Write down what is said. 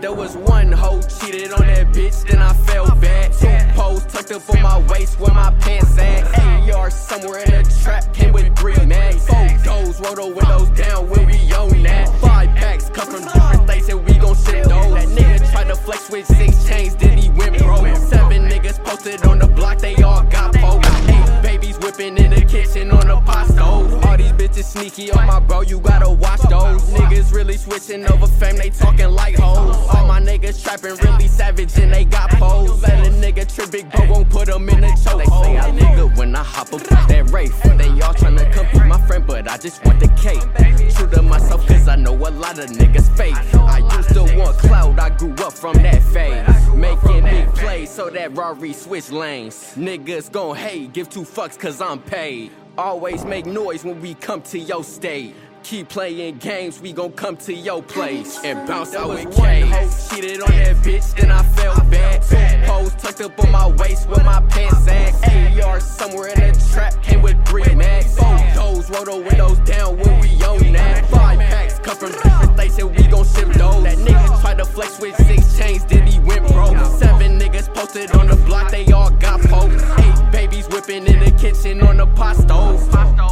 There was one hoe cheated on that bitch, then I felt bad. Two poles tucked up on my waist where my pants at. AR somewhere in a trap, came with three mags. Four doors, roll the windows down when we own that. Five packs cut from different states and we gon' ship those. That nigga tried to flex with six chains, posted on the block, they all got poked. Eight babies whipping in the kitchen on the pot stove. All these bitches sneaky on my bro, you gotta watch those. Niggas really switching over fame, they talking like hoes. All my niggas trapping really savage and they got poles. Let a nigga trip, big bro won't put them in a choke. They say I good when I hop up that Wraith. They all tryna compete my friend, but I just want the cake. True to myself, cause I know a lot of niggas fake. I used to want cloud, I grew up from that phase. Making big plays so that Rari switch lanes. Niggas gon' hate, give two fucks cause I'm paid. Always make noise when we come to your state. Keep playing games, we gon' come to your place and bounce out with K. Cheated on that bitch, then I felt bad. Two hoes tucked up on my waist with my pants at. AR somewhere in a trap, came with three mags. Four doors, roll the windows down when we own that. Five packs cut from different states and we gon' ship those. That nigga tried to flex with six chains, then in the kitchen on the pot stove.